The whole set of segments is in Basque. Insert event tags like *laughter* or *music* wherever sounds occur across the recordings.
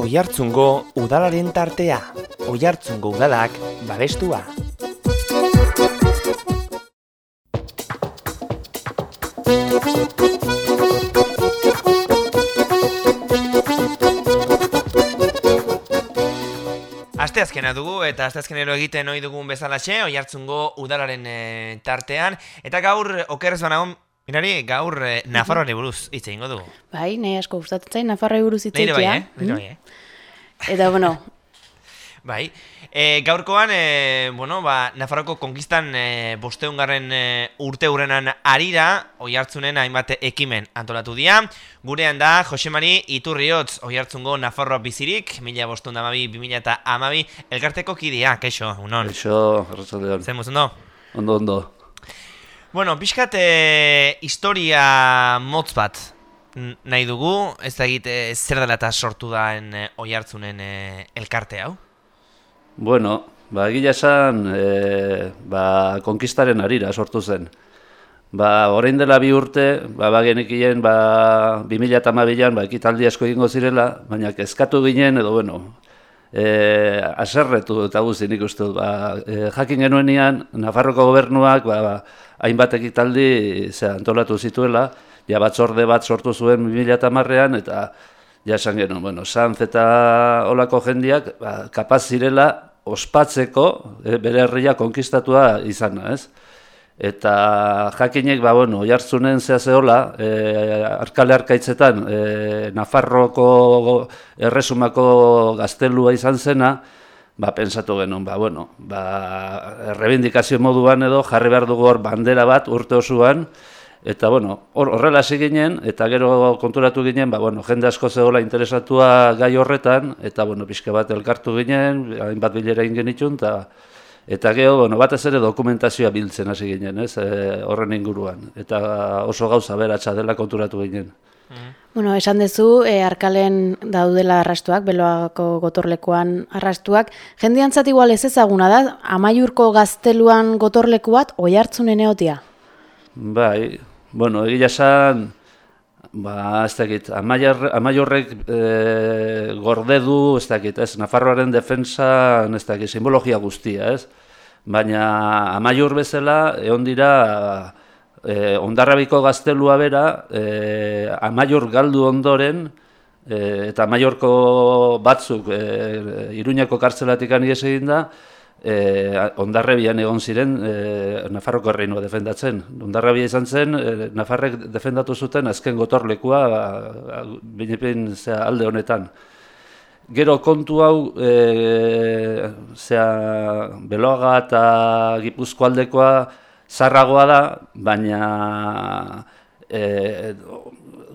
Oihartzungo udalaren tartea. Oihartzungo udalak babestua. Asteazkena dugu eta asteazkenero egiten ohi dugun bezalaxe, oihartzungo udalaren e, tartean eta gaur okerrez banagon Mirari, gaur e, Nafarroari buruz hitz egingo dugu. Bai, nahi asko gustatzen zain Nafarroari buruz hitz bai, egitea. eh? Nire bai, eh? Eta bueno, *laughs* Bai, e, gaurkoan, e, bueno, ba, Nafarroko konkistan e, bosteungarren e, urte hurrenan arira, oi hartzunen hainbat ekimen antolatu dira. Gurean da, Josemari Iturriotz, oi hartzungo Nafarroa bizirik, mila bosteun damabi, bi mila eta amabi, elkarteko kidea, kaixo, unon. Eixo, arratsaldean. Zen ondo? Ondo, ondo. Bueno, pixkat e, historia motz bat nahi dugu, ez da egite zer dela eta sortu daen e, oi hartzunen e, elkarte hau? Bueno, ba, egia esan, e, ba, konkistaren arira sortu zen. Ba, orain dela bi urte, ba, ba genekien, ba, 2008an, ba, ekitaldi asko egingo zirela, baina kezkatu ginen, edo, bueno, e, aserretu eta guzti nik uste dut. Ba, e, jakin genuenean, Nafarroko gobernuak, ba, ba, hainbat ekitaldi ze, antolatu zituela, ja batzorde bat sortu zuen 2008an, eta ja esan genuen, bueno, Sanz eta olako jendiak ba, kapaz zirela ospatzeko e, bere herria konkistatua izana, ez? Eta jakinek, ba, bueno, jartzunen zehazeola, e, arkale arkaitzetan, e, Nafarroko erresumako gaztelua izan zena, ba, pensatu genuen, ba, bueno, ba, errebindikazio moduan edo jarri behar dugu hor bandera bat urte osoan, Eta bueno, hor horrela hasi ginen eta gero konturatu ginen, ba bueno, jende asko zegoela interesatua gai horretan eta bueno, pixka bat elkartu ginen, hainbat bilera egin genitun eta eta gero bueno, batez ere dokumentazioa biltzen hasi ginen, ez? E, horren inguruan eta oso gauza beratsa dela konturatu ginen. bueno, esan dezu, e, arkalen daudela arrastuak, beloako gotorlekuan arrastuak. Jendiantzat igual ez ezaguna da, amaiurko gazteluan gotorleku bat, oi hartzunen eotia. Bai, bueno, egia esan, ba, ez dakit, amaiorrek e, gorde du, ez dakit, ez, Nafarroaren defensa, ez dakit, simbologia guztia, ez? Baina amaiur bezala, egon dira, e, ondarrabiko gaztelua bera, e, amaiur galdu ondoren, e, eta amaiorko batzuk, e, Iruñako kartzelatik anies egin da, e, ondarrebian egon ziren e, Nafarroko erreinua defendatzen. Ondarrebia izan zen, e, Nafarrek defendatu zuten azken gotorlekua binepin zea, alde honetan. Gero kontu hau, e, zea, Beloaga eta Gipuzko aldekoa zarragoa da, baina e,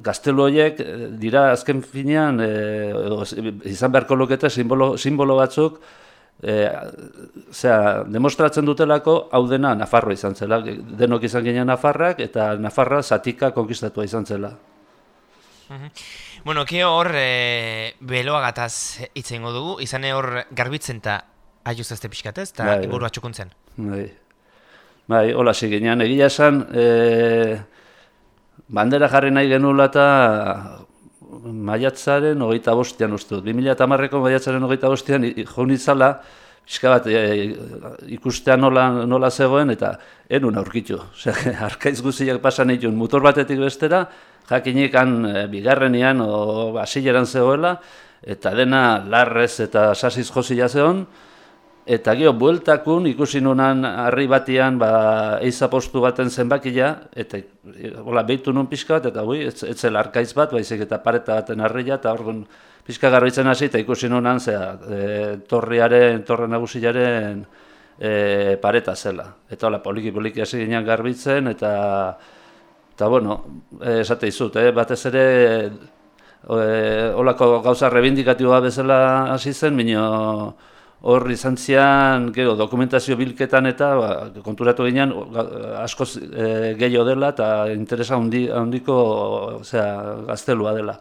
gaztelu horiek e, dira azken finean, e, edo, izan beharko lukete simbolo, simbolo batzuk, e, zera, demostratzen dutelako hau dena Nafarroa izan zela. Denok izan ginen Nafarrak eta Nafarra zatika konkistatua izan zela. Bueno, ke hor e, beloagataz hitz egingo dugu, izan hor garbitzen eta aiuz ezte pixkatez, eta Bai, bai. ingurua txukuntzen. Bai, bai hola ziginean. Egia esan, e, bandera jarri nahi genuela eta maiatzaren hogeita bostean uste dut. 2008ko maiatzaren hogeita bostean joan itzala, pixka bat e, ikustea nola, nola zegoen eta enun aurkitu. *laughs* Arkaiz guztiak pasan ditun motor batetik bestera, jakinik han e, bigarrenean o hasileran zegoela, eta dena larrez eta sasiz josila zegon, eta gero bueltakun ikusi nunan harri batian ba, eiza postu baten zenbakia, eta e, hola, behitu nun pixka bat, eta hui, zela arkaiz bat, baizik eta pareta baten harria, eta orduan pixka garbitzen hasi, eta ikusi nunan, zera, e, torriaren, torre nagusiaren e, pareta zela. Eta hola, poliki-poliki hasi ginen garbitzen, eta Eta, bueno, eh, esate izut, eh, batez ere eh, olako gauza rebindikatiboa bezala hasi zen, minio hor izan zian, gero, dokumentazio bilketan eta ba, konturatu ginen askoz eh, gehiago dela eta interesa handi, handiko osea, gaztelua dela.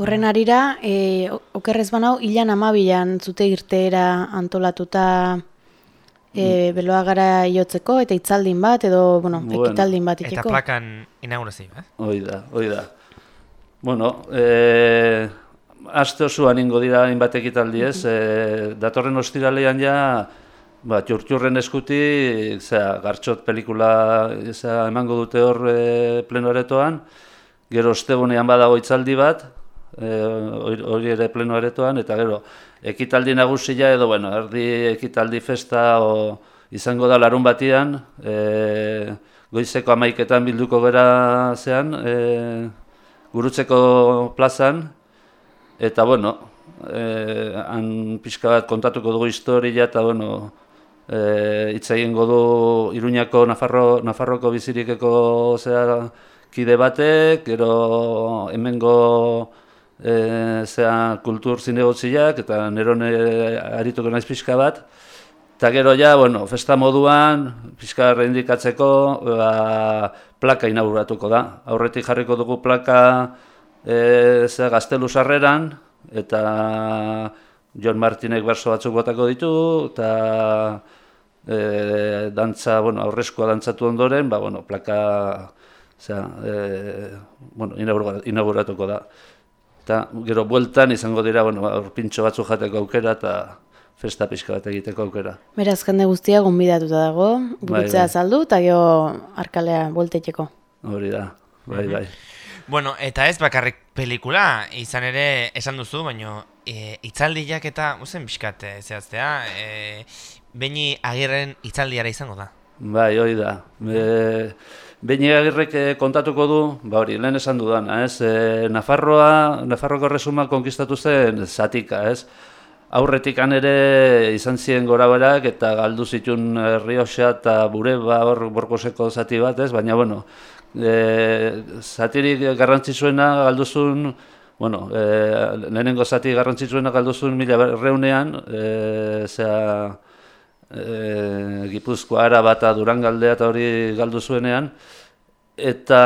Horren arira, e, okerrez banau, hilan amabilan zute irteera antolatuta e, beloagara iotzeko, eta itzaldin bat, edo, bueno, Bueno, ekitaldin bat Eta ikeko. plakan inaugurazio, eh? Hoi da, hoi da. Bueno, e, aste osoan ingo dira hainbat ekitaldi ez, e, datorren ostiralean ja, ba, txurtxurren eskuti, zera, gartxot pelikula zera, emango dute hor e, plenoaretoan, gero ostegunean badago itzaldi bat, e, hori ere plenoaretoan, eta gero, ekitaldi nagusia edo, bueno, erdi ekitaldi festa o, izango da larun batian, e, goizeko amaiketan bilduko gera zean, e, gurutzeko plazan, eta bueno, e, han pixka bat kontatuko dugu historia eta bueno, e, hitz egingo du Iruñako Nafarro, Nafarroko bizirikeko zea kide batek, gero hemengo e, zea kultur zinegotziak eta nerone arituko naiz pixka bat. Eta gero ja, bueno, festa moduan, pixka reindikatzeko, ba, plaka inauguratuko da. Aurretik jarriko dugu plaka e, ze gaztelu sarreran, eta John Martinek berso batzuk botako ditu, eta e, dantza, bueno, aurrezkoa dantzatu ondoren, ba, bueno, plaka zera, e, bueno, inauguratuko da. Eta gero bueltan izango dira, bueno, aurpintxo batzuk jateko aukera, eta festa pixka bat egiteko aukera. Beraz, jende guztia gonbidatuta dago, gurutzea bai, bai. saldu, eta jo arkalea boltetxeko. Hori da, bai, bai. Bueno, eta ez bakarrik pelikula, izan ere esan duzu, baina e, itzaldiak eta, uzen pixkat, e, zehaztea, e, Beni agirren itzaldiara izango da. Bai, hori da. E, Beni agirrek e, kontatuko du, ba hori, lehen esan dudana, ez? E, Nafarroa, Nafarroko resuma konkistatu zen zatika, ez? aurretik ere izan ziren gora berak eta galdu zitun Rioxa eta bure ba hor borkoseko zati bat ez, baina bueno, e, zatirik garrantzitsuena galduzun, bueno, e, lehenengo zati garrantzitsuena galduzun mila reunean, e, zera, e, Gipuzkoa, Arabata, Durangaldea eta hori galdu zuenean, eta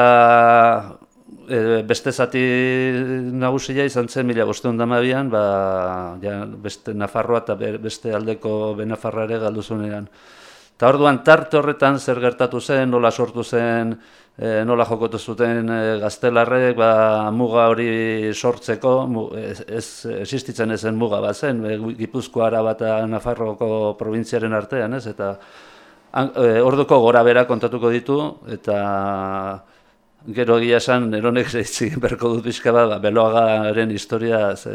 e, beste zati nagusia izan zen mila bosteun damabian, ba, ja, beste Nafarroa eta beste aldeko Benafarra ere galdu zuenean. Eta orduan tarte horretan zer gertatu zen, nola sortu zen, e, nola jokotu zuten e, gaztelarrek, ba, muga hori sortzeko, mu, ez, ez existitzen ezen muga bat zen, e, Gipuzko Araba eta Nafarroko provintziaren artean, ez, eta e, orduko gora bera kontatuko ditu, eta gero egia esan eronek zeitzi berko dut pixka bat, ba, beloagaren historia, ze,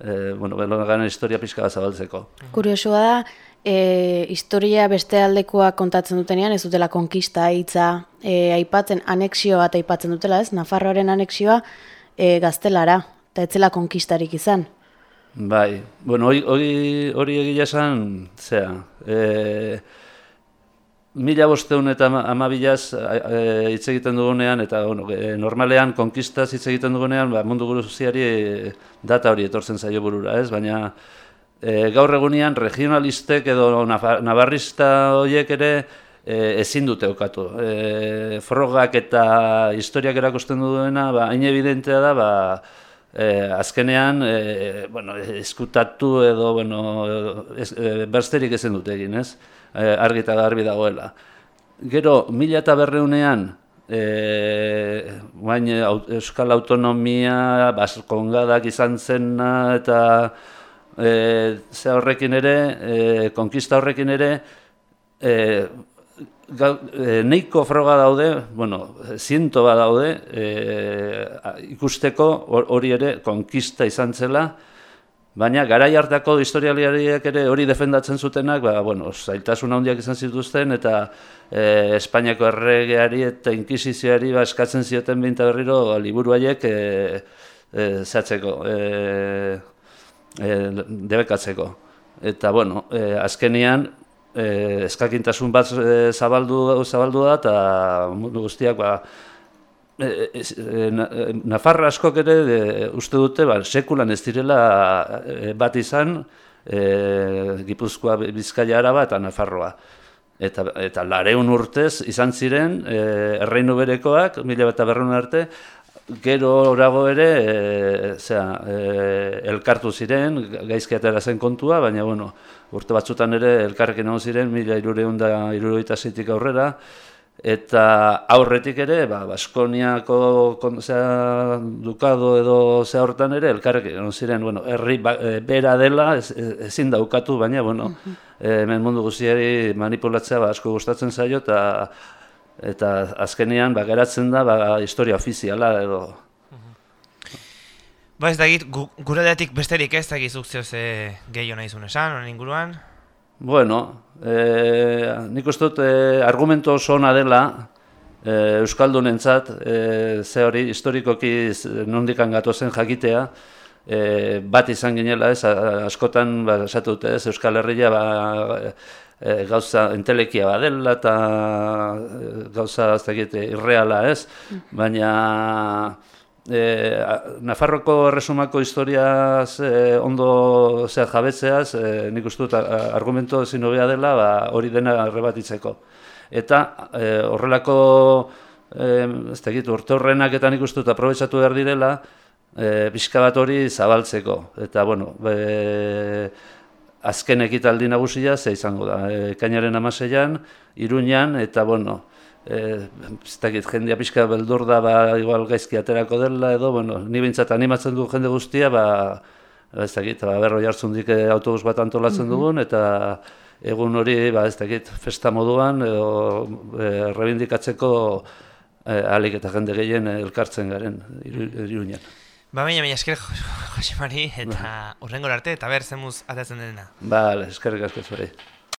e, bueno, beloagaren historia pixka bat zabaltzeko. Kuriosua da, e, historia beste aldekoa kontatzen dutenean, ez dutela konkista hitza e, aipatzen, anexio bat aipatzen dutela, ez? Nafarroaren anexioa e, gaztelara, eta etzela konkistarik izan. Bai, bueno, hori, hori egia esan, zera, e, mila bosteun eta amabilaz e, hitz egiten dugunean, eta bueno, e, normalean konkistaz hitz egiten dugunean, ba, mundu guruziari e, data hori etortzen zaio burura, ez? Baina e, gaur egunean regionalistek edo navarrista horiek ere e, ezin dute okatu. E, frogak eta historiak erakusten duena, ba, hain evidentea da, ba, e, azkenean, e, bueno, eskutatu edo, bueno, ez, e, bersterik ezin dute egin, ez? eh, argi eta garbi dagoela. Gero, mila eta berreunean, eh, bain, Euskal Autonomia, Baskongadak izan zena, eta eh, ze horrekin ere, eh, konkista horrekin ere, eh, eh, neiko froga daude, bueno, ziento bat daude, eh, ikusteko hori ere konkista izan zela, Baina garai hartako historialiariak ere hori defendatzen zutenak, ba, bueno, zailtasun handiak izan zituzten eta e, Espainiako erregeari eta inkisizioari ba, eskatzen zioten binta berriro liburu haiek e, e, zehatzeko, e, e, debekatzeko. Eta, bueno, e, azkenian e, eskakintasun bat e, zabaldu, zabaldu da eta mundu guztiak ba, E, e, e, Nafarra askok ere uste dute ba, sekulan ez direla bat izan e, Gipuzkoa Bizkaia Araba eta Nafarroa. Eta, eta lareun urtez izan ziren e, erreinu berekoak, mila bat arte, gero orago ere e, zera, e, elkartu ziren, gaizki atera zen kontua, baina bueno, urte batzutan ere elkarrekin egon ziren, mila irureun da iruroita zeitik aurrera, eta aurretik ere, ba, Baskoniako kon, zera, dukado edo ze hortan ere, elkarrek egon ziren, bueno, herri ba, e, bera dela, ez, ezin daukatu, baina, bueno, e, hemen mundu guztiari manipulatzea ba, asko gustatzen zaio, eta eta azkenean ba, geratzen da ba, historia ofiziala edo Ba ez dakit, gu, gure datik besterik ez dakit zuk ze gehiago nahi zuen esan, honen inguruan? Bueno, e, nik uste dut e, argumento oso ona dela e, Euskaldunentzat, e, ze hori historikoki nondikan gatozen jakitea, e, bat izan ginela ez, askotan ba, esatu dute ez, Euskal Herria ba, e, gauza intelekia badela eta gauza ez dakit, irreala ez, baina e, Nafarroko erresumako historiaz e, ondo zea jabetzeaz, e, nik uste dut argumento ezin hobea dela ba, hori dena arrebatitzeko. Eta e, horrelako e, ez da urte horrenak eta nik uste dut aprobetsatu behar direla, e, pixka bat hori zabaltzeko. Eta, bueno, be, azken ekitaldi nagusia ze izango da, e, kainaren amaseian, iruñan, eta, bueno, eh ez dakit jendea pixka beldur da ba igual gaizki aterako dela edo bueno ni beintzat animatzen du jende guztia ba ez dakit ba berro jartzundik eh, autobus bat antolatzen mm dugun eta egun hori ba ez dakit festa moduan edo e, rebindikatzeko e, alik eta jende gehien elkartzen garen iruñan Ba, baina, baina, esker, Jose Mari, eta ba. urrengor arte, eta ber, zemuz atatzen dena. Ba, eskerrik asko zure.